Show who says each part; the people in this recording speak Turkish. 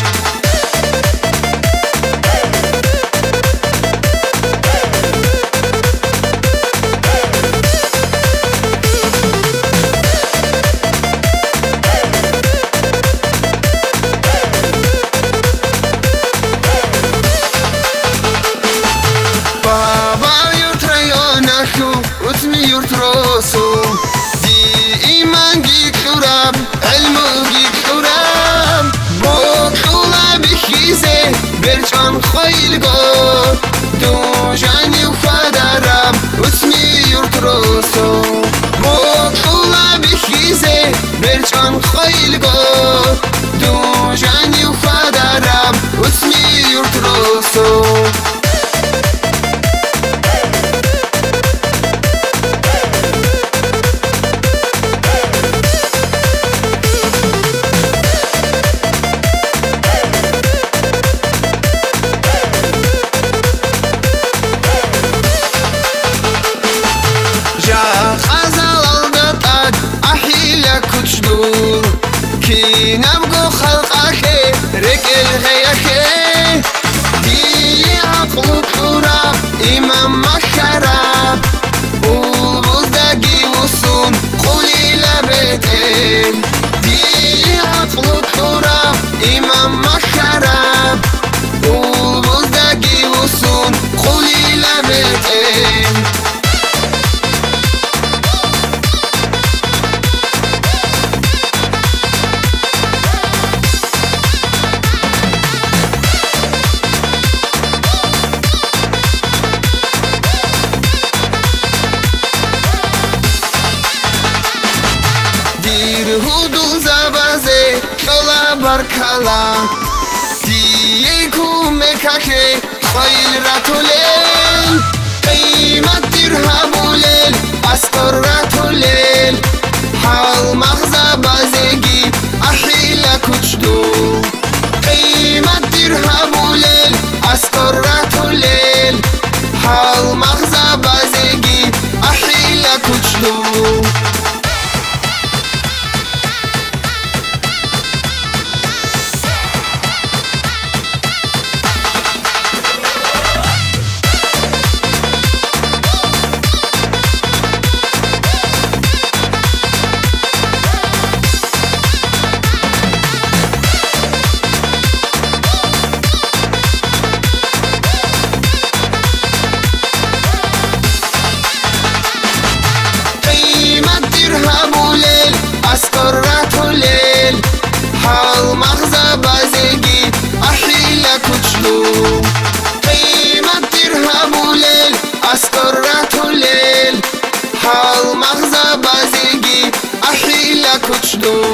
Speaker 1: you. عشقم خیلی با arkala Diye kume kake Hayra tolen مطلوب قیمت درهم و لیل از قررت و لیل حال مغزه بازیگی احیل کچلوب